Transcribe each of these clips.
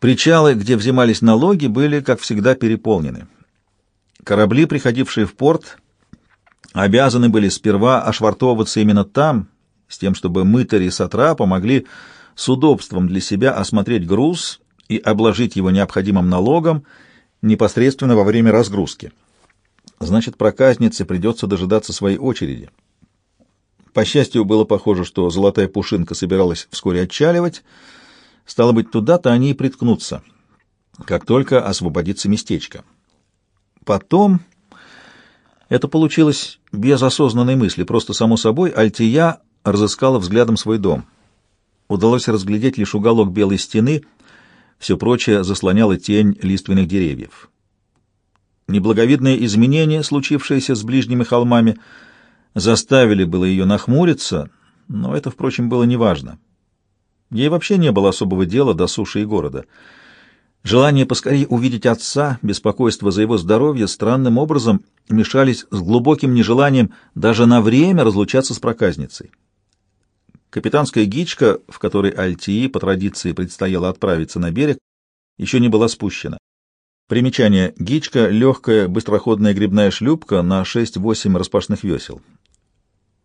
Причалы, где взимались налоги, были, как всегда, переполнены. Корабли, приходившие в порт, обязаны были сперва ошвартовываться именно там, с тем, чтобы мытари сатрапа могли с удобством для себя осмотреть груз и обложить его необходимым налогом непосредственно во время разгрузки. Значит, проказнице придется дожидаться своей очереди. По счастью, было похоже, что золотая пушинка собиралась вскоре отчаливать. Стало быть, туда-то они и приткнутся, как только освободится местечко. Потом... Это получилось без осознанной мысли, просто само собой Альтия разыскала взглядом свой дом. Удалось разглядеть лишь уголок белой стены, все прочее заслоняло тень лиственных деревьев. Неблаговидные изменения, случившиеся с ближними холмами, заставили было ее нахмуриться, но это, впрочем, было неважно. Ей вообще не было особого дела до суши и города. Желание поскорее увидеть отца, беспокойство за его здоровье странным образом мешались с глубоким нежеланием даже на время разлучаться с проказницей. Капитанская гичка, в которой Альтии по традиции предстояло отправиться на берег, еще не была спущена. Примечание. Гичка — легкая быстроходная грибная шлюпка на 6-8 распашных весел.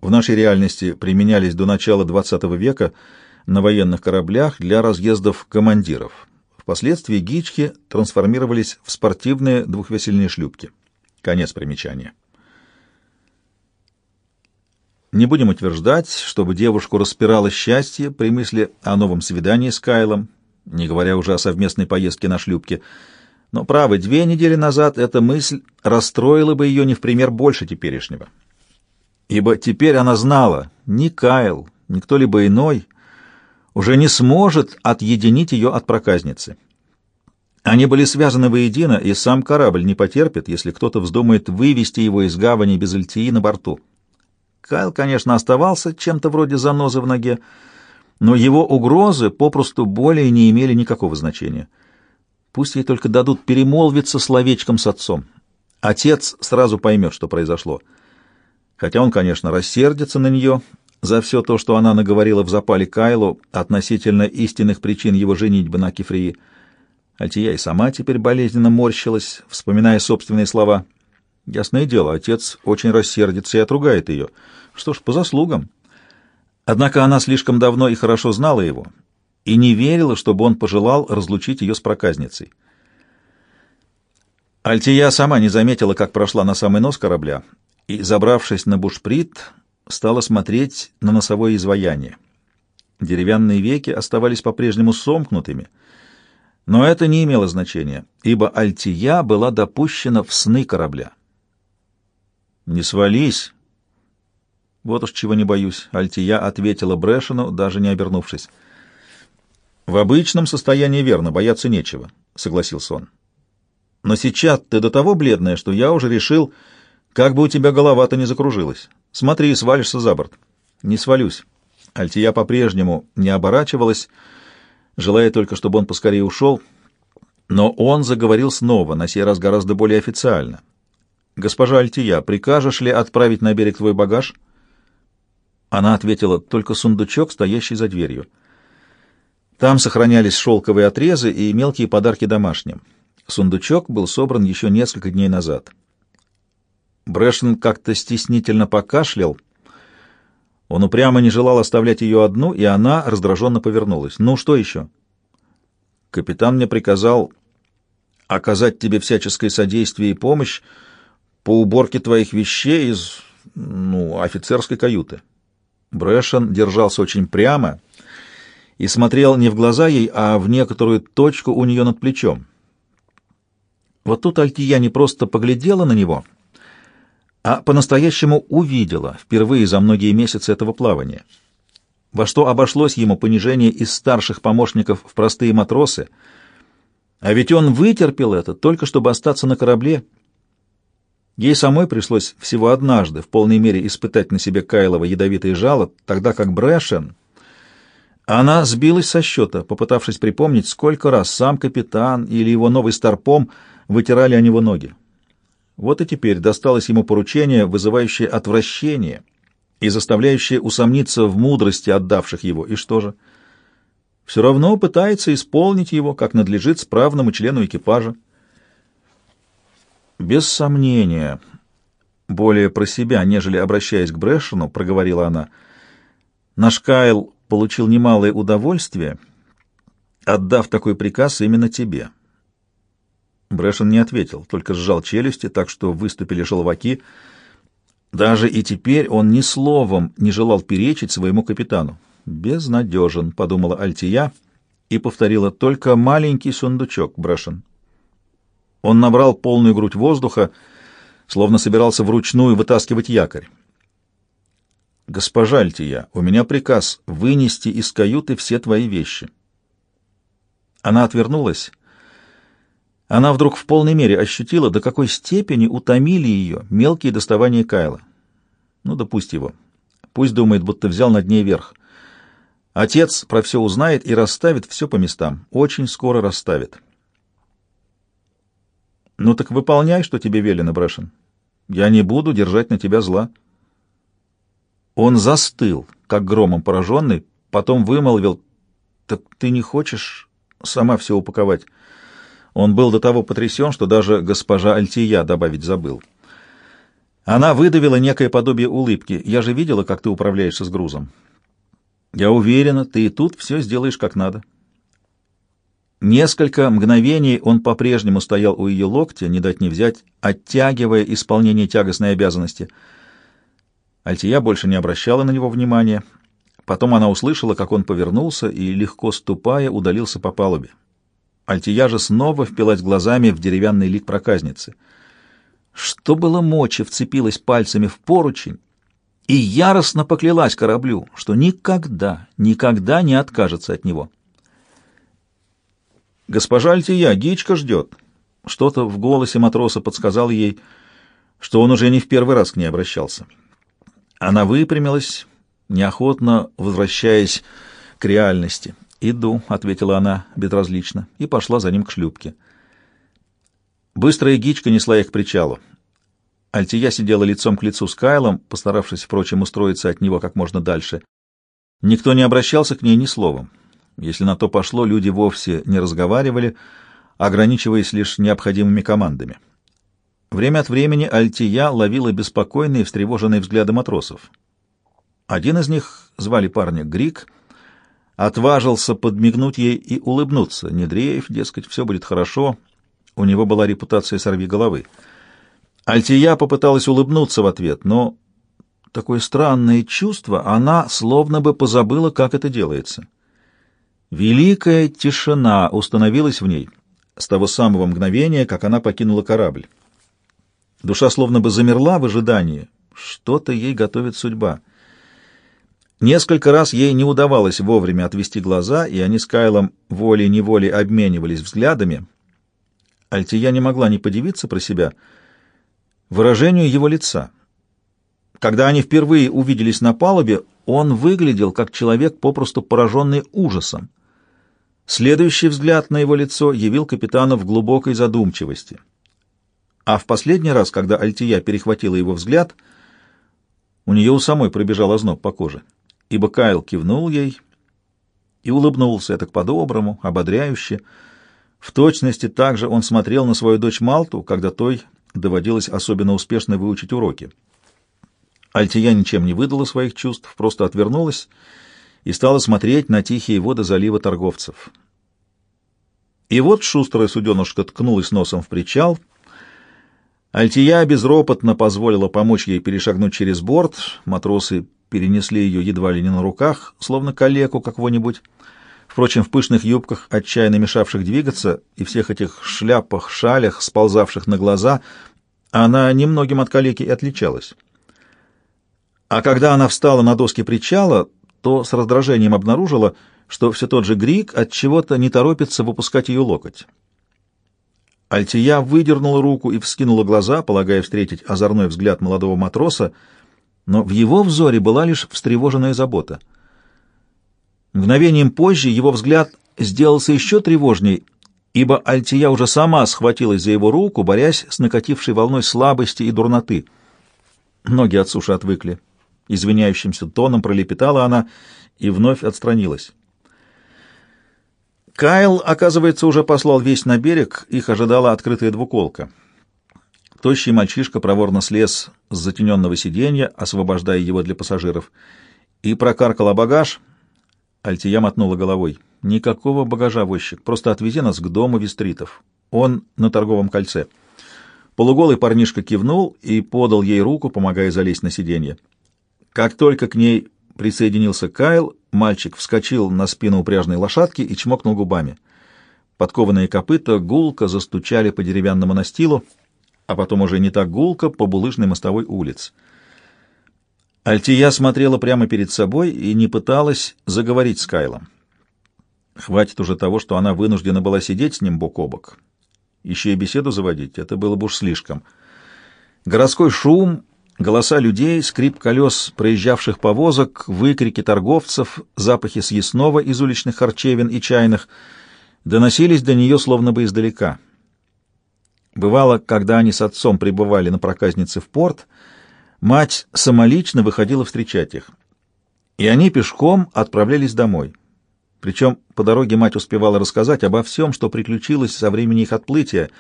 В нашей реальности применялись до начала XX века на военных кораблях для разъездов командиров. Впоследствии гички трансформировались в спортивные двухвесельные шлюпки. Конец примечания. Не будем утверждать, чтобы девушку распирало счастье при мысли о новом свидании с Кайлом, не говоря уже о совместной поездке на шлюпке. Но, правы, две недели назад эта мысль расстроила бы ее не в пример больше теперешнего. Ибо теперь она знала, ни Кайл, ни кто-либо иной уже не сможет отъединить ее от проказницы. Они были связаны воедино, и сам корабль не потерпит, если кто-то вздумает вывести его из гавани без Альтии на борту. Кайл, конечно, оставался чем-то вроде занозы в ноге, но его угрозы попросту более не имели никакого значения. Пусть ей только дадут перемолвиться словечком с отцом. Отец сразу поймет, что произошло. Хотя он, конечно, рассердится на нее за все то, что она наговорила в запале Кайлу относительно истинных причин его женитьбы на Кефрии. Альтия и сама теперь болезненно морщилась, вспоминая собственные слова — Ясное дело, отец очень рассердится и отругает ее. Что ж, по заслугам. Однако она слишком давно и хорошо знала его и не верила, чтобы он пожелал разлучить ее с проказницей. Альтия сама не заметила, как прошла на самый нос корабля, и, забравшись на бушприт, стала смотреть на носовое изваяние. Деревянные веки оставались по-прежнему сомкнутыми, но это не имело значения, ибо Альтия была допущена в сны корабля. «Не свались!» «Вот уж чего не боюсь», — Альтия ответила Брэшену, даже не обернувшись. «В обычном состоянии верно, бояться нечего», — согласился он. «Но сейчас ты до того бледная, что я уже решил, как бы у тебя голова-то не закружилась. Смотри, свалишься за борт». «Не свалюсь». Альтия по-прежнему не оборачивалась, желая только, чтобы он поскорее ушел, но он заговорил снова, на сей раз гораздо более официально. «Госпожа Альтия, прикажешь ли отправить на берег твой багаж?» Она ответила, «Только сундучок, стоящий за дверью». Там сохранялись шелковые отрезы и мелкие подарки домашним. Сундучок был собран еще несколько дней назад. Брэшен как-то стеснительно покашлял. Он упрямо не желал оставлять ее одну, и она раздраженно повернулась. «Ну, что еще?» «Капитан мне приказал оказать тебе всяческое содействие и помощь, по уборке твоих вещей из, ну, офицерской каюты. Брэшен держался очень прямо и смотрел не в глаза ей, а в некоторую точку у нее над плечом. Вот тут Альтия не просто поглядела на него, а по-настоящему увидела впервые за многие месяцы этого плавания. Во что обошлось ему понижение из старших помощников в простые матросы, а ведь он вытерпел это только чтобы остаться на корабле — Ей самой пришлось всего однажды в полной мере испытать на себе Кайлова ядовитое жало, тогда как Брэшен... Она сбилась со счета, попытавшись припомнить, сколько раз сам капитан или его новый старпом вытирали о него ноги. Вот и теперь досталось ему поручение, вызывающее отвращение и заставляющее усомниться в мудрости отдавших его. И что же? все равно пытается исполнить его, как надлежит справному члену экипажа. Без сомнения, более про себя, нежели обращаясь к Брэшену, проговорила она, наш Кайл получил немалое удовольствие, отдав такой приказ именно тебе. Брэшен не ответил, только сжал челюсти, так что выступили желваки. Даже и теперь он ни словом не желал перечить своему капитану. «Безнадежен», — подумала Альтия и повторила, «только маленький сундучок, Брэшен». Он набрал полную грудь воздуха, словно собирался вручную вытаскивать якорь. «Госпожа Альтия, у меня приказ вынести из каюты все твои вещи». Она отвернулась. Она вдруг в полной мере ощутила, до какой степени утомили ее мелкие доставания Кайла. Ну да его. Пусть думает, будто взял над ней верх. Отец про все узнает и расставит все по местам. Очень скоро расставит. Ну так выполняй, что тебе велено, Брэшен. Я не буду держать на тебя зла. Он застыл, как громом пораженный, потом вымолвил, «Так ты не хочешь сама все упаковать?» Он был до того потрясен, что даже госпожа Альтия добавить забыл. Она выдавила некое подобие улыбки. «Я же видела, как ты управляешься с грузом. Я уверена, ты и тут все сделаешь как надо». Несколько мгновений он по-прежнему стоял у ее локтя, не дать не взять, оттягивая исполнение тягостной обязанности. Альтия больше не обращала на него внимания. Потом она услышала, как он повернулся и, легко ступая, удалился по палубе. Альтия же снова впилась глазами в деревянный лик проказницы. Что было мочи, вцепилась пальцами в поручень и яростно поклялась кораблю, что никогда, никогда не откажется от него. «Госпожа Альтия, Гичка ждет». Что-то в голосе матроса подсказал ей, что он уже не в первый раз к ней обращался. Она выпрямилась, неохотно возвращаясь к реальности. «Иду», — ответила она безразлично, и пошла за ним к шлюпке. Быстрая гичка несла их к причалу. Альтия сидела лицом к лицу с Кайлом, постаравшись, впрочем, устроиться от него как можно дальше. Никто не обращался к ней ни словом. Если на то пошло, люди вовсе не разговаривали, ограничиваясь лишь необходимыми командами. Время от времени Альтия ловила беспокойные, встревоженные взгляды матросов. Один из них, звали парня Грик, отважился подмигнуть ей и улыбнуться. Не дрейф, дескать, все будет хорошо. У него была репутация сорви головы. Альтия попыталась улыбнуться в ответ, но такое странное чувство, она словно бы позабыла, как это делается. Великая тишина установилась в ней с того самого мгновения, как она покинула корабль. Душа словно бы замерла в ожидании. Что-то ей готовит судьба — Несколько раз ей не удавалось вовремя отвести глаза, и они с Кайлом волей-неволей обменивались взглядами. Альтия не могла не подивиться про себя выражению его лица. Когда они впервые увиделись на палубе, он выглядел как человек, попросту пораженный ужасом. Следующий взгляд на его лицо явил капитана в глубокой задумчивости. А в последний раз, когда Альтия перехватила его взгляд, у нее у самой пробежал озноб по коже ибо Кайл кивнул ей и улыбнулся так по-доброму, ободряюще. В точности также он смотрел на свою дочь Малту, когда той доводилось особенно успешно выучить уроки. Альтия ничем не выдала своих чувств, просто отвернулась и стала смотреть на тихие воды залива торговцев. И вот шустрая суденушка ткнулась носом в причал. Альтия безропотно позволила помочь ей перешагнуть через борт. Матросы перенесли ее едва ли не на руках, словно калеку какого-нибудь. Впрочем, в пышных юбках, отчаянно мешавших двигаться, и всех этих шляпах, шалях, сползавших на глаза, она немногим от калеки и отличалась. А когда она встала на доски причала, то с раздражением обнаружила, что все тот же Грик от чего-то не торопится выпускать ее локоть. Альтия выдернула руку и вскинула глаза, полагая встретить озорной взгляд молодого матроса, но в его взоре была лишь встревоженная забота. Мгновением позже его взгляд сделался еще тревожней, ибо Альтия уже сама схватилась за его руку, борясь с накатившей волной слабости и дурноты. Ноги от суши отвыкли. Извиняющимся тоном пролепетала она и вновь отстранилась. Кайл, оказывается, уже послал весь на берег, их ожидала открытая двуколка. Тощий мальчишка проворно слез с затененного сиденья, освобождая его для пассажиров, и прокаркал багаж. Альтия мотнула головой. «Никакого багажа, возчик, просто отвези нас к дому Вестритов. Он на торговом кольце». Полуголый парнишка кивнул и подал ей руку, помогая залезть на сиденье. Как только к ней присоединился Кайл, мальчик вскочил на спину упряжной лошадки и чмокнул губами. Подкованные копыта гулко застучали по деревянному настилу, а потом уже не так гулко по булыжной мостовой улиц. Альтия смотрела прямо перед собой и не пыталась заговорить с Кайлом. Хватит уже того, что она вынуждена была сидеть с ним бок о бок. Еще и беседу заводить — это было бы уж слишком. Городской шум, голоса людей, скрип колес проезжавших повозок, выкрики торговцев, запахи съестного из уличных харчевин и чайных доносились до нее словно бы издалека. Бывало, когда они с отцом прибывали на проказнице в порт, мать самолично выходила встречать их, и они пешком отправлялись домой — причем по дороге мать успевала рассказать обо всем, что приключилось со времени их отплытия,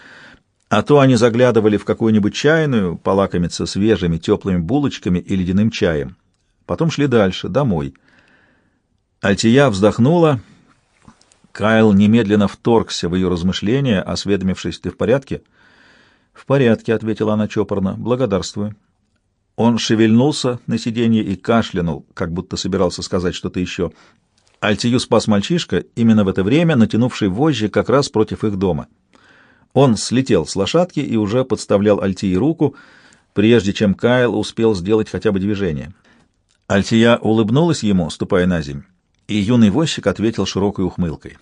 а то они заглядывали в какую-нибудь чайную, полакомиться свежими теплыми булочками и ледяным чаем. Потом шли дальше, домой. Альтия вздохнула. Кайл немедленно вторгся в ее размышления, осведомившись, «Ты в порядке?» «В порядке», — ответила она чопорно, — «благодарствую». Он шевельнулся на сиденье и кашлянул, как будто собирался сказать что-то еще. Альтию спас мальчишка, именно в это время натянувший вожжи как раз против их дома. Он слетел с лошадки и уже подставлял Альтии руку, прежде чем Кайл успел сделать хотя бы движение. Альтия улыбнулась ему, ступая на земь, и юный возчик ответил широкой ухмылкой.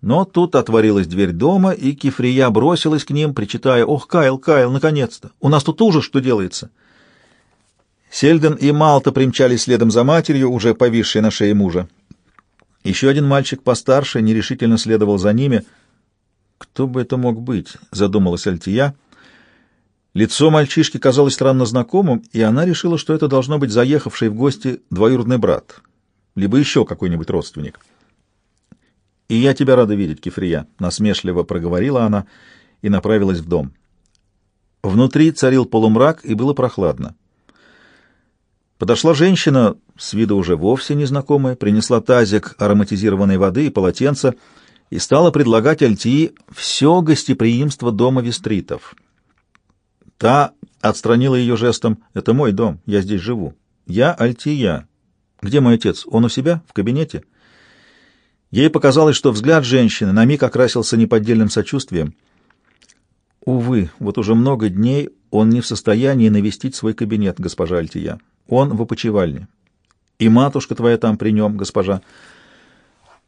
Но тут отворилась дверь дома, и Кифрия бросилась к ним, причитая, «Ох, Кайл, Кайл, наконец-то! У нас тут ужас, что делается!» Сельден и Малта примчались следом за матерью, уже повисшей на шее мужа. Еще один мальчик постарше нерешительно следовал за ними. «Кто бы это мог быть?» — задумалась Альтия. Лицо мальчишки казалось странно знакомым, и она решила, что это должно быть заехавший в гости двоюродный брат, либо еще какой-нибудь родственник. «И я тебя рада видеть, Кефрия», — насмешливо проговорила она и направилась в дом. Внутри царил полумрак, и было прохладно. Подошла женщина, с виду уже вовсе незнакомая, принесла тазик ароматизированной воды и полотенце и стала предлагать Альтии все гостеприимство дома Вестритов. Та отстранила ее жестом «Это мой дом, я здесь живу. Я Альтия. Где мой отец? Он у себя? В кабинете?» Ей показалось, что взгляд женщины на миг окрасился неподдельным сочувствием. Увы, вот уже много дней он не в состоянии навестить свой кабинет, госпожа Альтия. Он в опочивальне. И матушка твоя там при нем, госпожа.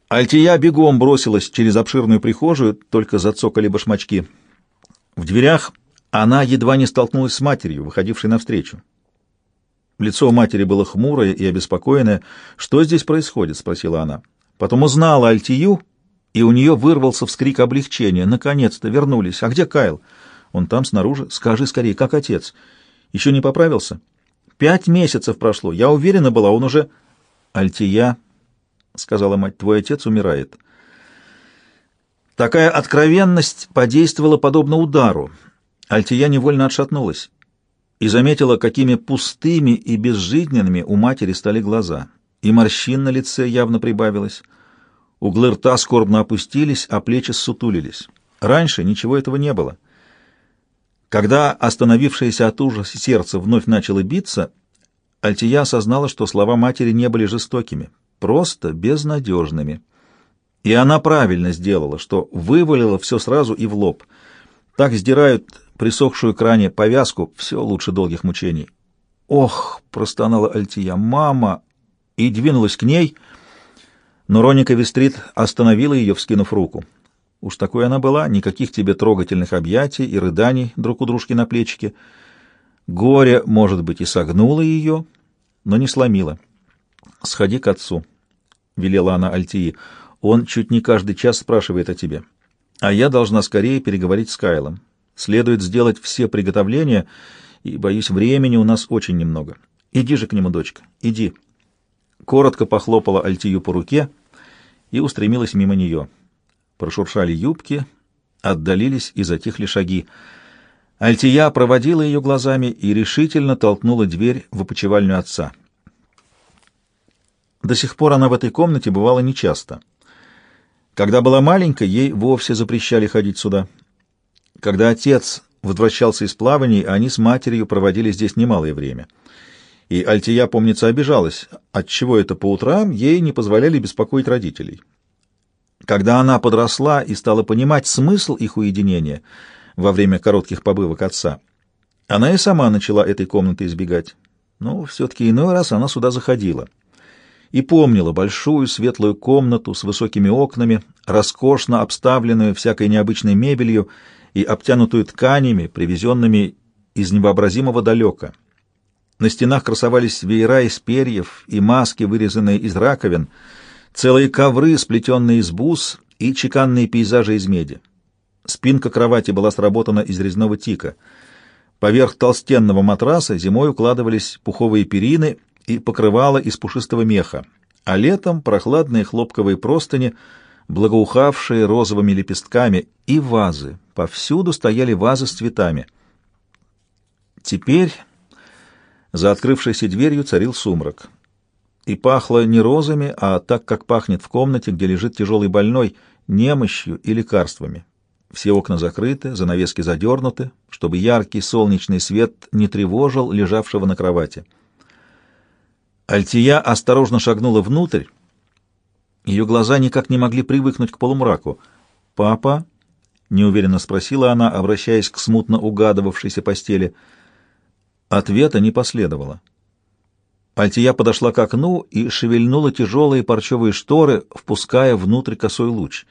Альтия бегом бросилась через обширную прихожую, только зацокали башмачки. В дверях она едва не столкнулась с матерью, выходившей навстречу. Лицо матери было хмурое и обеспокоенное. «Что здесь происходит?» — спросила она. Потом узнала Альтию, и у нее вырвался вскрик облегчения. «Наконец-то вернулись! А где Кайл?» «Он там, снаружи. Скажи скорее, как отец? Еще не поправился?» Пять месяцев прошло. Я уверена была, он уже... Альтия, — сказала мать, — твой отец умирает. Такая откровенность подействовала подобно удару. Альтия невольно отшатнулась и заметила, какими пустыми и безжизненными у матери стали глаза. И морщин на лице явно прибавилось. Углы рта скорбно опустились, а плечи ссутулились. Раньше ничего этого не было. — когда остановившееся от ужаса сердце вновь начало биться, Альтия осознала, что слова матери не были жестокими, просто безнадежными. И она правильно сделала, что вывалила все сразу и в лоб. Так сдирают присохшую к ране повязку, все лучше долгих мучений. «Ох!» — простонала Альтия. «Мама!» И двинулась к ней, но Роника Вестрит остановила ее, вскинув руку. Уж такой она была, никаких тебе трогательных объятий и рыданий друг у дружки на плечике. Горе, может быть, и согнуло ее, но не сломило. «Сходи к отцу», — велела она Альтии. «Он чуть не каждый час спрашивает о тебе. А я должна скорее переговорить с Кайлом. Следует сделать все приготовления, и, боюсь, времени у нас очень немного. Иди же к нему, дочка, иди». Коротко похлопала Альтию по руке и устремилась мимо нее. Прошуршали юбки, отдалились и затихли шаги. Альтия проводила ее глазами и решительно толкнула дверь в опочивальню отца. До сих пор она в этой комнате бывала нечасто. Когда была маленькой, ей вовсе запрещали ходить сюда. Когда отец возвращался из плаваний, они с матерью проводили здесь немалое время. И Альтия, помнится, обижалась, отчего это по утрам ей не позволяли беспокоить родителей. Когда она подросла и стала понимать смысл их уединения во время коротких побывок отца, она и сама начала этой комнаты избегать. Но все-таки иной раз она сюда заходила и помнила большую светлую комнату с высокими окнами, роскошно обставленную всякой необычной мебелью и обтянутую тканями, привезенными из невообразимого далека. На стенах красовались веера из перьев и маски, вырезанные из раковин, целые ковры, сплетенные из бус, и чеканные пейзажи из меди. Спинка кровати была сработана из резного тика. Поверх толстенного матраса зимой укладывались пуховые перины и покрывало из пушистого меха, а летом прохладные хлопковые простыни, благоухавшие розовыми лепестками, и вазы. Повсюду стояли вазы с цветами. Теперь за открывшейся дверью царил сумрак. И пахло не розами, а так, как пахнет в комнате, где лежит тяжелый больной, немощью и лекарствами. Все окна закрыты, занавески задернуты, чтобы яркий солнечный свет не тревожил лежавшего на кровати. Альтия осторожно шагнула внутрь. Ее глаза никак не могли привыкнуть к полумраку. «Папа?» — неуверенно спросила она, обращаясь к смутно угадывавшейся постели. Ответа не последовало. Альтия подошла к окну и шевельнула тяжелые парчевые шторы, впуская внутрь косой луч.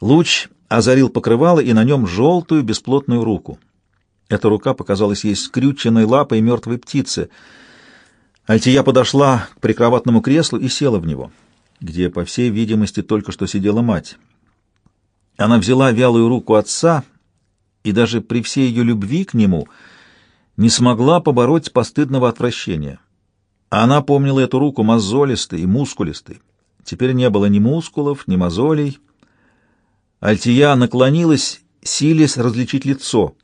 Луч озарил покрывало и на нем желтую бесплотную руку. Эта рука показалась ей скрюченной лапой мертвой птицы — Альтия подошла к прикроватному креслу и села в него, где, по всей видимости, только что сидела мать. Она взяла вялую руку отца и даже при всей ее любви к нему не смогла побороть постыдного отвращения. Она помнила эту руку мозолистой и мускулистой. Теперь не было ни мускулов, ни мозолей. Альтия наклонилась, силясь различить лицо.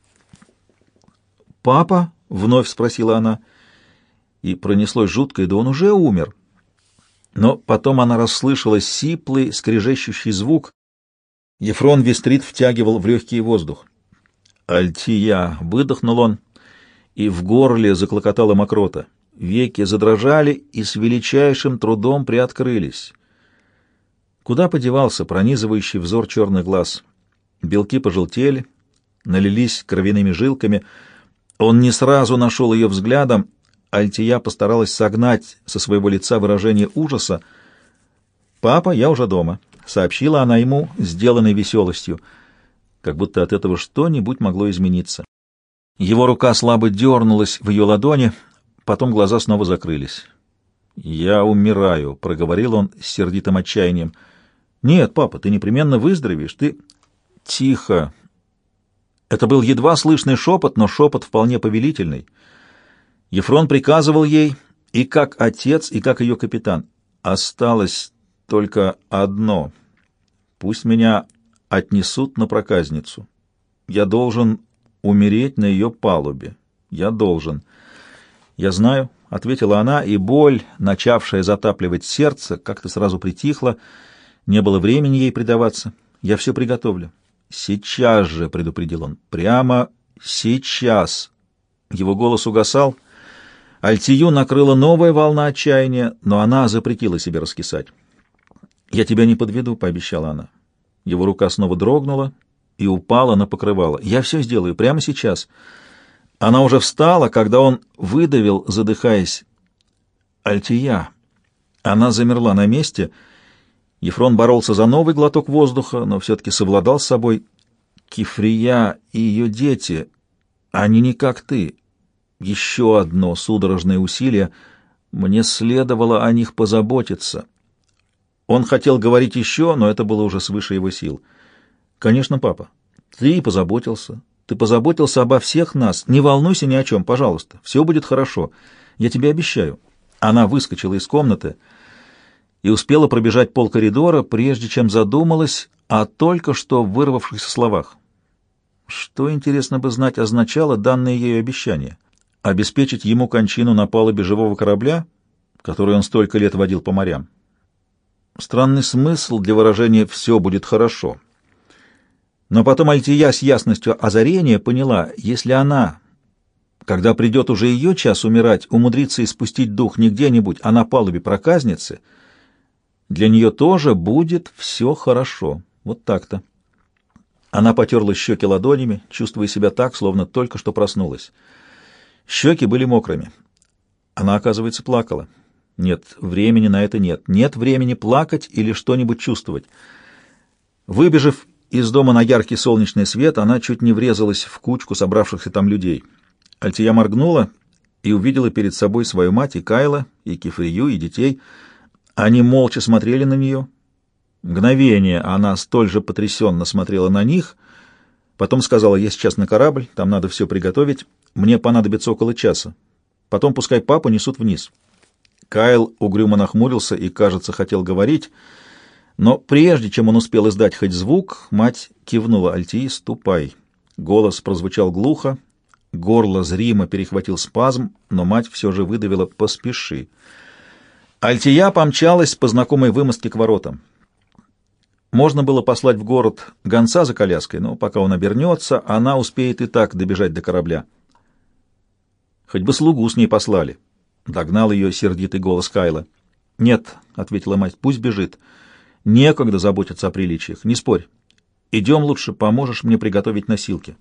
«Папа?» — вновь спросила она — и пронеслось жуткое, да он уже умер. Но потом она расслышала сиплый, скрежещущий звук. Ефрон Вестрит втягивал в легкий воздух. «Альтия!» — выдохнул он, и в горле заклокотала мокрота. Веки задрожали и с величайшим трудом приоткрылись. Куда подевался пронизывающий взор черных глаз? Белки пожелтели, налились кровяными жилками. Он не сразу нашел ее взглядом, Альтия постаралась согнать со своего лица выражение ужаса. «Папа, я уже дома», — сообщила она ему, сделанной веселостью, как будто от этого что-нибудь могло измениться. Его рука слабо дернулась в ее ладони, потом глаза снова закрылись. «Я умираю», — проговорил он с сердитым отчаянием. «Нет, папа, ты непременно выздоровеешь, ты...» «Тихо!» Это был едва слышный шепот, но шепот вполне повелительный — Ефрон приказывал ей и как отец, и как ее капитан. Осталось только одно. Пусть меня отнесут на проказницу. Я должен умереть на ее палубе. Я должен. Я знаю, — ответила она, и боль, начавшая затапливать сердце, как-то сразу притихла. Не было времени ей предаваться. Я все приготовлю. Сейчас же, — предупредил он, — прямо сейчас. Его голос угасал — Альтию накрыла новая волна отчаяния, но она запретила себе раскисать. «Я тебя не подведу», — пообещала она. Его рука снова дрогнула и упала на покрывало. «Я все сделаю прямо сейчас». Она уже встала, когда он выдавил, задыхаясь. «Альтия». Она замерла на месте. Ефрон боролся за новый глоток воздуха, но все-таки совладал с собой. «Кифрия и ее дети, они не как ты. Еще одно судорожное усилие. Мне следовало о них позаботиться. Он хотел говорить еще, но это было уже свыше его сил. «Конечно, папа. Ты позаботился. Ты позаботился обо всех нас. Не волнуйся ни о чем, пожалуйста. Все будет хорошо. Я тебе обещаю». Она выскочила из комнаты и успела пробежать пол коридора, прежде чем задумалась о только что вырвавшихся словах. Что, интересно бы знать, означало данное ею обещание? Обеспечить ему кончину на палубе живого корабля, который он столько лет водил по морям? Странный смысл для выражения «все будет хорошо». Но потом Альтия с ясностью озарения поняла, если она, когда придет уже ее час умирать, умудрится испустить дух не где-нибудь, а на палубе проказницы, для нее тоже будет все хорошо. Вот так-то. Она потерла щеки ладонями, чувствуя себя так, словно только что проснулась. Щеки были мокрыми. Она, оказывается, плакала. Нет, времени на это нет. Нет времени плакать или что-нибудь чувствовать. Выбежав из дома на яркий солнечный свет, она чуть не врезалась в кучку собравшихся там людей. Альтия моргнула и увидела перед собой свою мать и Кайла, и Кефрию, и детей. Они молча смотрели на нее, Мгновение она столь же потрясенно смотрела на них, потом сказала, «Я сейчас на корабль, там надо все приготовить, мне понадобится около часа. Потом пускай папу несут вниз». Кайл угрюмо нахмурился и, кажется, хотел говорить, но прежде чем он успел издать хоть звук, мать кивнула Альтии «Ступай». Голос прозвучал глухо, горло зримо перехватил спазм, но мать все же выдавила «Поспеши». Альтия помчалась по знакомой вымостке к воротам. Можно было послать в город гонца за коляской, но пока он обернется, она успеет и так добежать до корабля. Хоть бы слугу с ней послали. Догнал ее сердитый голос Кайла. «Нет», — ответила мать, — «пусть бежит. Некогда заботиться о приличиях, не спорь. Идем лучше, поможешь мне приготовить носилки».